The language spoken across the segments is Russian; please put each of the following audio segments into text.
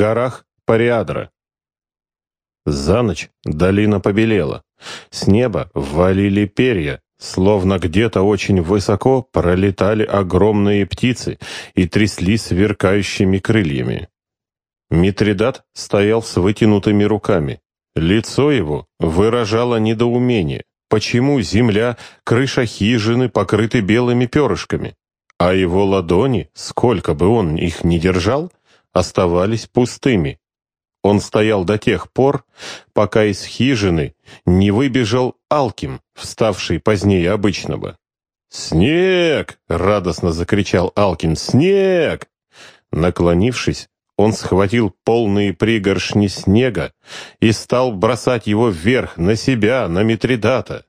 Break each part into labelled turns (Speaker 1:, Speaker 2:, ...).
Speaker 1: горах Париадра. За ночь долина побелела. С неба валили перья, словно где-то очень высоко пролетали огромные птицы и трясли сверкающими крыльями. Митридат стоял с вытянутыми руками. Лицо его выражало недоумение, почему земля, крыша хижины покрыты белыми перышками, а его ладони, сколько бы он их ни держал, оставались пустыми. Он стоял до тех пор, пока из хижины не выбежал Алким, вставший позднее обычного. «Снег!» — радостно закричал Алкин. «Снег!» Наклонившись, он схватил полные пригоршни снега и стал бросать его вверх, на себя, на Митридата.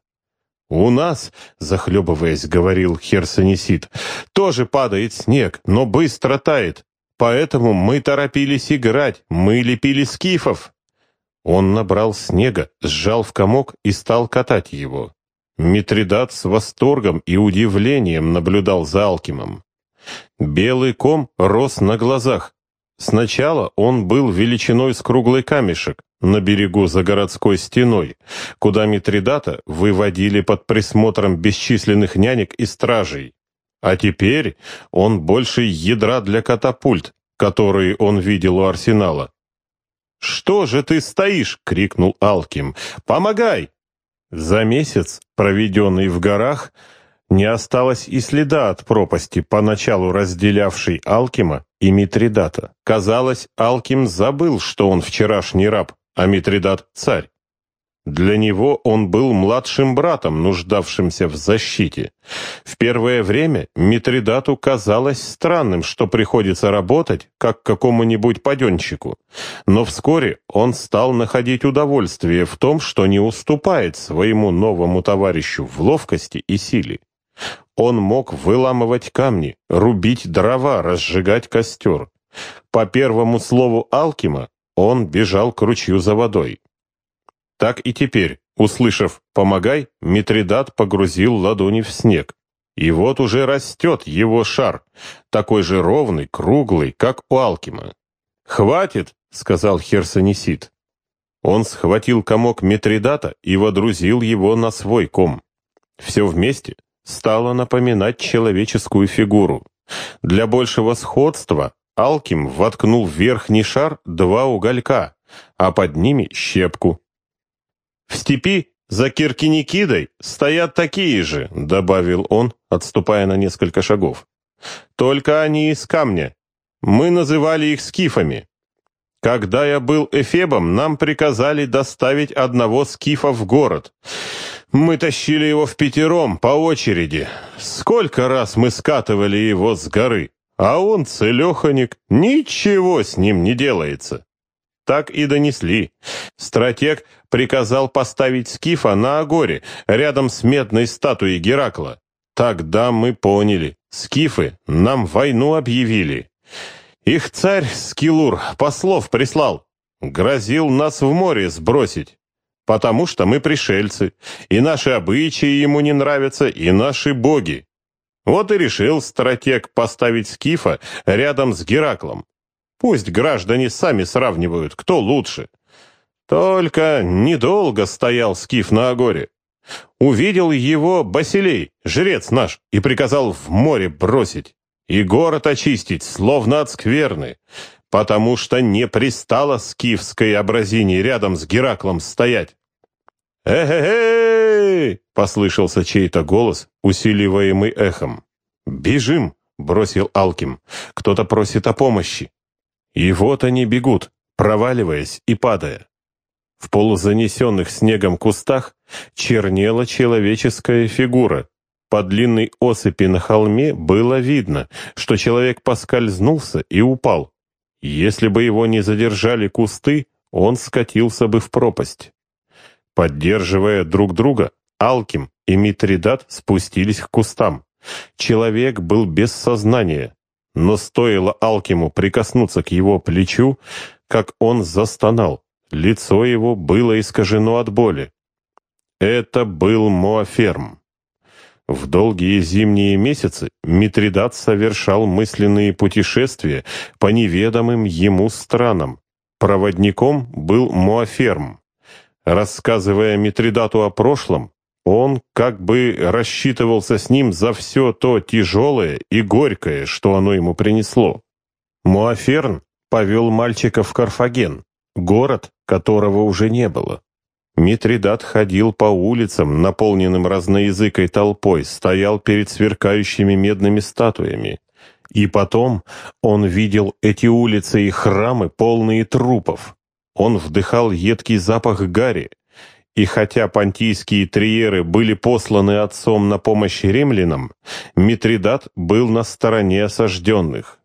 Speaker 1: «У нас, — захлебываясь, говорил Херсонесит, — тоже падает снег, но быстро тает, поэтому мы торопились играть, мы лепили скифов». Он набрал снега, сжал в комок и стал катать его. Митридат с восторгом и удивлением наблюдал за Алкимом. Белый ком рос на глазах, Сначала он был величиной с круглый камешек на берегу за городской стеной, куда Митридата выводили под присмотром бесчисленных нянек и стражей. А теперь он больше ядра для катапульт, которые он видел у арсенала. «Что же ты стоишь?» — крикнул Алким. «Помогай!» За месяц, проведенный в горах, не осталось и следа от пропасти, поначалу разделявшей Алкима и Митридата. Казалось, Алким забыл, что он вчерашний раб, а Митридат — царь. Для него он был младшим братом, нуждавшимся в защите. В первое время Митридату казалось странным, что приходится работать, как какому-нибудь паденщику. Но вскоре он стал находить удовольствие в том, что не уступает своему новому товарищу в ловкости и силе. Он мог выламывать камни, рубить дрова, разжигать костер. По первому слову Алкима он бежал к ручью за водой. Так и теперь, услышав «помогай», Митридат погрузил ладони в снег. И вот уже растет его шар, такой же ровный, круглый, как у Алкима. «Хватит!» — сказал Херсонесит. Он схватил комок Митридата и водрузил его на свой ком. Все вместе стало напоминать человеческую фигуру. Для большего сходства Алким воткнул в верхний шар два уголька, а под ними щепку. «В степи за Киркиникидой стоят такие же», — добавил он, отступая на несколько шагов. «Только они из камня. Мы называли их скифами. Когда я был эфебом, нам приказали доставить одного скифа в город. Мы тащили его в пятером по очереди. Сколько раз мы скатывали его с горы, а он целеханик, ничего с ним не делается. Так и донесли. Стратег приказал поставить скифа на Агоре, рядом с медной статуей Геракла. Тогда мы поняли, скифы нам войну объявили. Их царь Скилур послов прислал, грозил нас в море сбросить потому что мы пришельцы, и наши обычаи ему не нравятся, и наши боги. Вот и решил стратег поставить Скифа рядом с Гераклом. Пусть граждане сами сравнивают, кто лучше. Только недолго стоял Скиф на Агоре. Увидел его Басилей, жрец наш, и приказал в море бросить и город очистить, словно от скверны, потому что не пристало скифской образине рядом с Гераклом стоять. «Э-э-э!» — послышался чей-то голос, усиливаемый эхом. «Бежим!» — бросил Алким. «Кто-то просит о помощи». И вот они бегут, проваливаясь и падая. В полузанесенных снегом кустах чернела человеческая фигура. По длинной осыпи на холме было видно, что человек поскользнулся и упал. Если бы его не задержали кусты, он скатился бы в пропасть. Поддерживая друг друга, Алким и Митридат спустились к кустам. Человек был без сознания, но стоило Алкиму прикоснуться к его плечу, как он застонал. Лицо его было искажено от боли. Это был Моаферм. В долгие зимние месяцы Митридат совершал мысленные путешествия по неведомым ему странам, Проводником был Муаферм. Рассказывая Митридату о прошлом, он как бы рассчитывался с ним за все то тяжелое и горькое, что оно ему принесло. Муаферн повел мальчика в Карфаген, город, которого уже не было. Митридат ходил по улицам, наполненным разноязыкой толпой, стоял перед сверкающими медными статуями. И потом он видел эти улицы и храмы, полные трупов. Он вдыхал едкий запах гари. И хотя понтийские триеры были посланы отцом на помощь римлянам, Митридат был на стороне осажденных.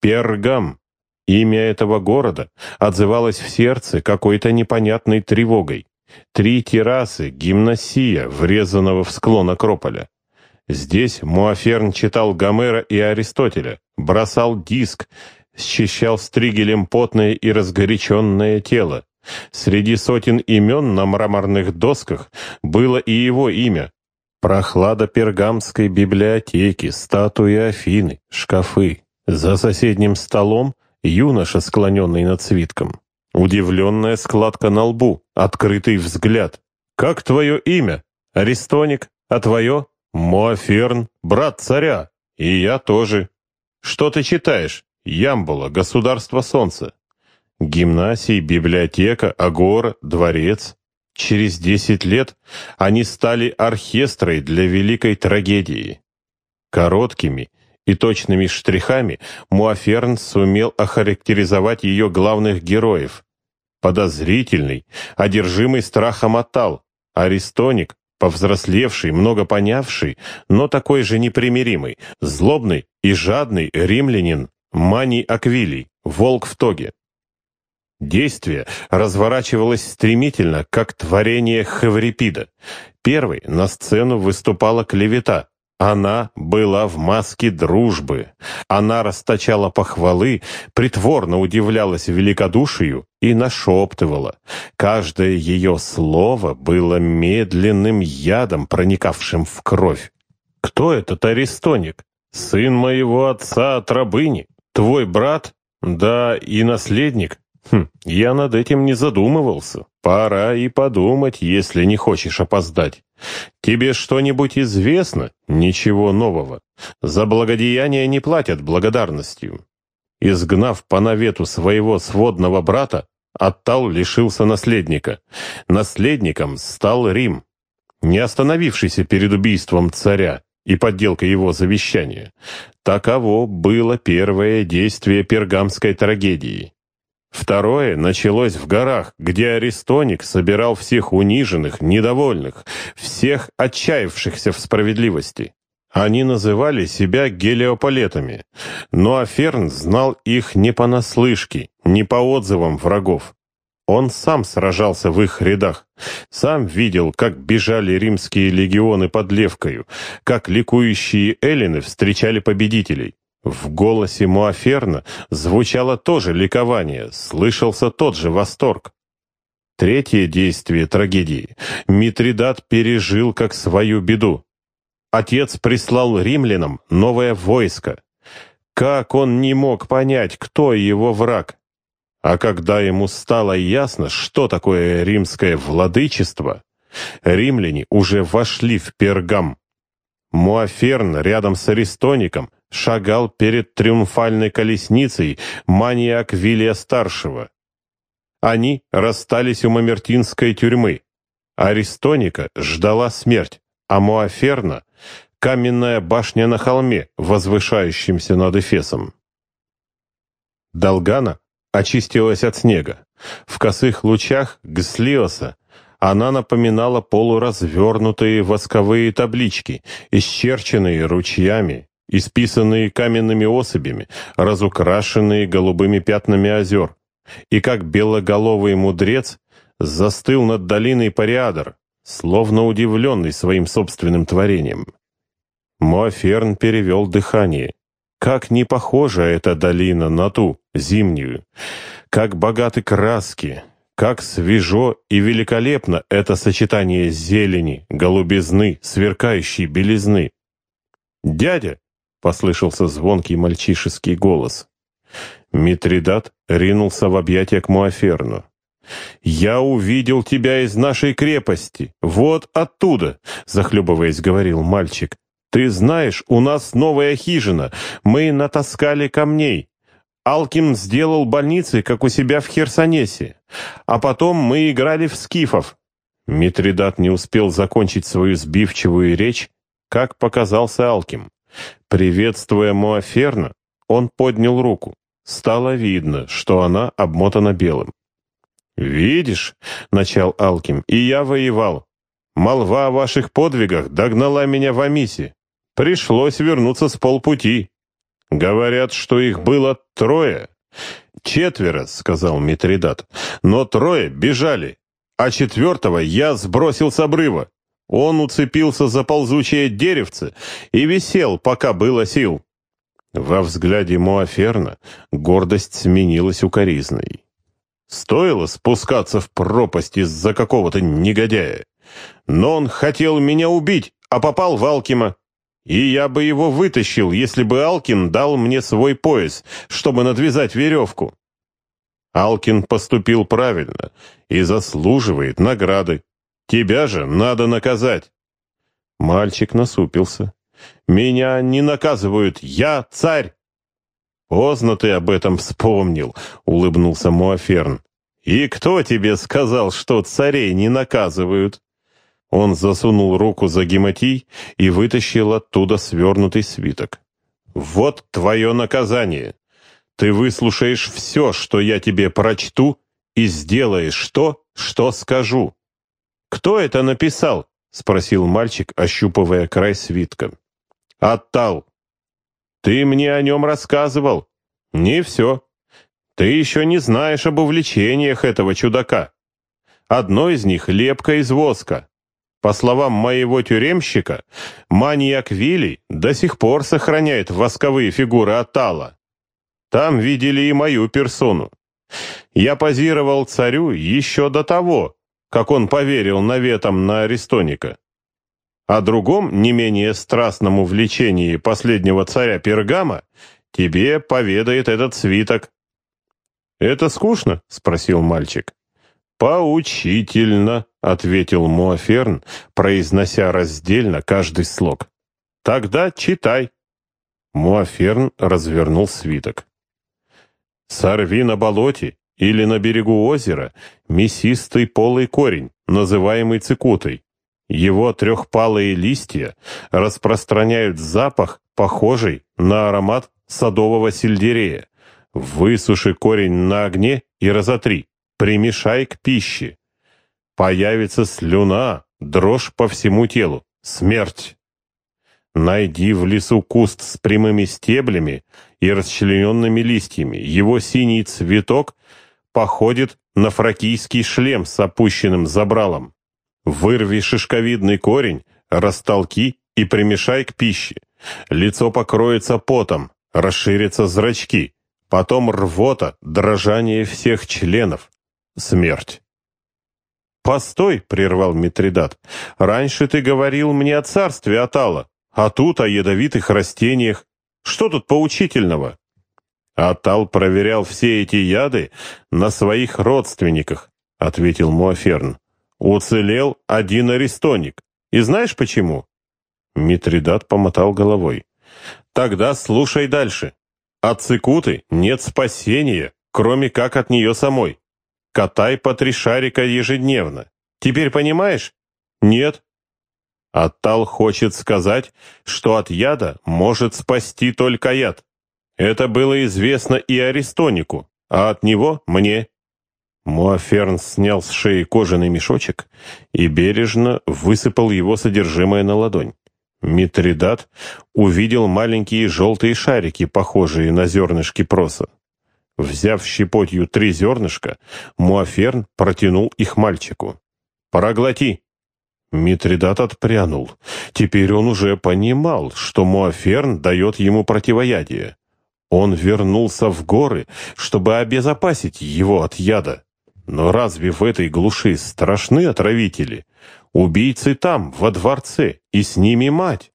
Speaker 1: Пергам, имя этого города, отзывалось в сердце какой-то непонятной тревогой. Три террасы, гимнасия, врезанного в склон Акрополя. Здесь Муаферн читал Гомера и Аристотеля, бросал диск, счищал стригелем потное и разгоряченное тело. Среди сотен имен на мраморных досках было и его имя. Прохлада пергамской библиотеки, статуи Афины, шкафы. За соседним столом юноша, склоненный над свитком. Удивленная складка на лбу, открытый взгляд. «Как твое имя? Аристоник? А твое?» Моаферн, брат царя, и я тоже. Что ты читаешь? Ямбула, государство солнца. Гимнасий, библиотека, агора, дворец. Через десять лет они стали оркестрой для великой трагедии. Короткими и точными штрихами Муаферн сумел охарактеризовать ее главных героев. Подозрительный, одержимый страхом Атал, Аристоник, повзрослевший, много понявший, но такой же непримиримый, злобный и жадный римлянин Маний Аквилий, волк в тоге. Действие разворачивалось стремительно, как творение Хеврипида. Первый на сцену выступала клевета, она была в маске дружбы. Она расточала похвалы, притворно удивлялась великодушию и нашептывала. Каждое ее слово было медленным ядом, проникавшим в кровь. «Кто этот арестоник? Сын моего отца от рабыни? Твой брат? Да, и наследник? Хм, я над этим не задумывался. Пора и подумать, если не хочешь опоздать. Тебе что-нибудь известно? Ничего нового. За благодеяние не платят благодарностью. Изгнав по навету своего сводного брата, Аттал лишился наследника. Наследником стал Рим, не остановившийся перед убийством царя и подделкой его завещания. Таково было первое действие пергамской трагедии. Второе началось в горах, где Аристоник собирал всех униженных, недовольных, всех отчаявшихся в справедливости. Они называли себя гелиополетами, но Аферн знал их не понаслышке, не по отзывам врагов. Он сам сражался в их рядах, сам видел, как бежали римские легионы под Левкою, как ликующие эллины встречали победителей. В голосе Муаферна звучало тоже ликование, слышался тот же восторг. Третье действие трагедии Митридат пережил как свою беду. Отец прислал римлянам новое войско. Как он не мог понять, кто его враг? А когда ему стало ясно, что такое римское владычество, римляне уже вошли в Пергам. Муаферн рядом с Аристоником шагал перед триумфальной колесницей Мания Аквилия-старшего. Они расстались у Мамертинской тюрьмы. Аристоника ждала смерть, а Муаферна — каменная башня на холме, возвышающемся над Эфесом. Долгана очистилась от снега. В косых лучах Гслиоса она напоминала полуразвернутые восковые таблички, исчерченные ручьями, исписанные каменными особями, разукрашенные голубыми пятнами озер. И как белоголовый мудрец застыл над долиной Париадр, словно удивленный своим собственным творением. Моаферн перевел дыхание. Как не похожа эта долина на ту, зимнюю, как богаты краски, как свежо и великолепно это сочетание зелени, голубизны, сверкающей белизны. «Дядя!» — послышался звонкий мальчишеский голос. Митридат ринулся в объятия к Муаферну. «Я увидел тебя из нашей крепости, вот оттуда», — захлебываясь, говорил мальчик. «Ты знаешь, у нас новая хижина, мы натаскали камней. Алкин сделал больницы, как у себя в Херсонесе, а потом мы играли в скифов». Митридат не успел закончить свою сбивчивую речь, как показался Алким. Приветствуя Муаферна, он поднял руку. Стало видно, что она обмотана белым. «Видишь», — начал Алким, — «и я воевал. Молва о ваших подвигах догнала меня в Амисе. Пришлось вернуться с полпути. Говорят, что их было трое». «Четверо», — сказал Митридат, — «но трое бежали, а четвертого я сбросил с обрыва. Он уцепился за ползучее деревце и висел, пока было сил». Во взгляде Муаферна гордость сменилась укоризной. Стоило спускаться в пропасть из-за какого-то негодяя. Но он хотел меня убить, а попал в Алкима. И я бы его вытащил, если бы Алкин дал мне свой пояс, чтобы надвязать веревку. Алкин поступил правильно и заслуживает награды. Тебя же надо наказать. Мальчик насупился. Меня не наказывают, я царь. «Поздно ты об этом вспомнил», — улыбнулся Муаферн. «И кто тебе сказал, что царей не наказывают?» Он засунул руку за гематий и вытащил оттуда свернутый свиток. «Вот твое наказание. Ты выслушаешь все, что я тебе прочту, и сделаешь то, что скажу». «Кто это написал?» — спросил мальчик, ощупывая край свитка. «Оттал», ты мне о нем рассказывал. Не все. Ты еще не знаешь об увлечениях этого чудака. Одно из них — лепка из воска. По словам моего тюремщика, маньяк Вилли до сих пор сохраняет восковые фигуры Атала. Там видели и мою персону. Я позировал царю еще до того, как он поверил наветам на Аристоника. О другом, не менее страстном увлечении последнего царя Пергама тебе поведает этот свиток. «Это скучно?» — спросил мальчик. «Поучительно», — ответил Муаферн, произнося раздельно каждый слог. «Тогда читай». Муаферн развернул свиток. «Сорви на болоте или на берегу озера мясистый полый корень, называемый цикутой. Его трехпалые листья распространяют запах, похожий на аромат садового сельдерея. Высуши корень на огне и разотри. Примешай к пище. Появится слюна, дрожь по всему телу. Смерть. Найди в лесу куст с прямыми стеблями и расчлененными листьями. Его синий цветок походит на фракийский шлем с опущенным забралом. Вырви шишковидный корень, растолки и примешай к пище. Лицо покроется потом, расширятся зрачки, потом рвота, дрожание всех членов, смерть. «Постой!» — прервал Митридат. «Раньше ты говорил мне о царстве Атала, а тут о ядовитых растениях. Что тут поучительного?» «Атал проверял все эти яды на своих родственниках», — ответил Муаферн. Уцелел один арестоник. И знаешь почему? Митридат помотал головой. Тогда слушай дальше. От цикуты нет спасения, кроме как от нее самой. Катай по три шарика ежедневно. Теперь понимаешь? Нет. Аттал хочет сказать, что от яда может спасти только яд. Это было известно и Аристонику, а от него мне. Муаферн снял с шеи кожаный мешочек и бережно высыпал его содержимое на ладонь. Митридат увидел маленькие желтые шарики, похожие на зернышки проса. Взяв щепотью три зернышка, Муаферн протянул их мальчику. «Проглоти!» Митридат отпрянул. Теперь он уже понимал, что Муаферн дает ему противоядие. Он вернулся в горы, чтобы обезопасить его от яда. Но разве в этой глуши страшны отравители? Убийцы там, во дворце, и с ними мать.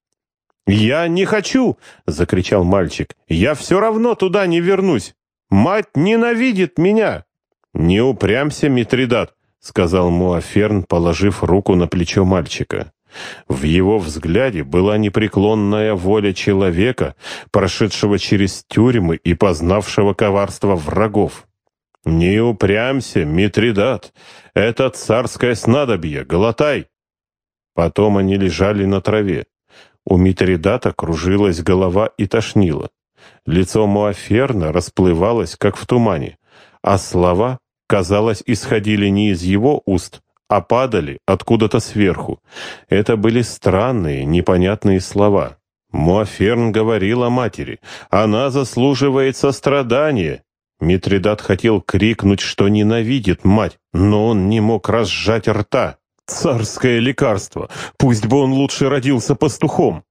Speaker 1: «Я не хочу!» — закричал мальчик. «Я все равно туда не вернусь. Мать ненавидит меня!» «Не упрямся, Митридат», — сказал Муаферн, положив руку на плечо мальчика. В его взгляде была непреклонная воля человека, прошедшего через тюрьмы и познавшего коварство врагов. «Не упрямся, Митридат! Это царское снадобье! Глотай!» Потом они лежали на траве. У Митридата кружилась голова и тошнило. Лицо Муаферна расплывалось, как в тумане, а слова, казалось, исходили не из его уст, а падали откуда-то сверху. Это были странные, непонятные слова. Муаферн говорил о матери. «Она заслуживает сострадания». Митридат хотел крикнуть, что ненавидит мать, но он не мог разжать рта. «Царское лекарство! Пусть бы он лучше родился пастухом!»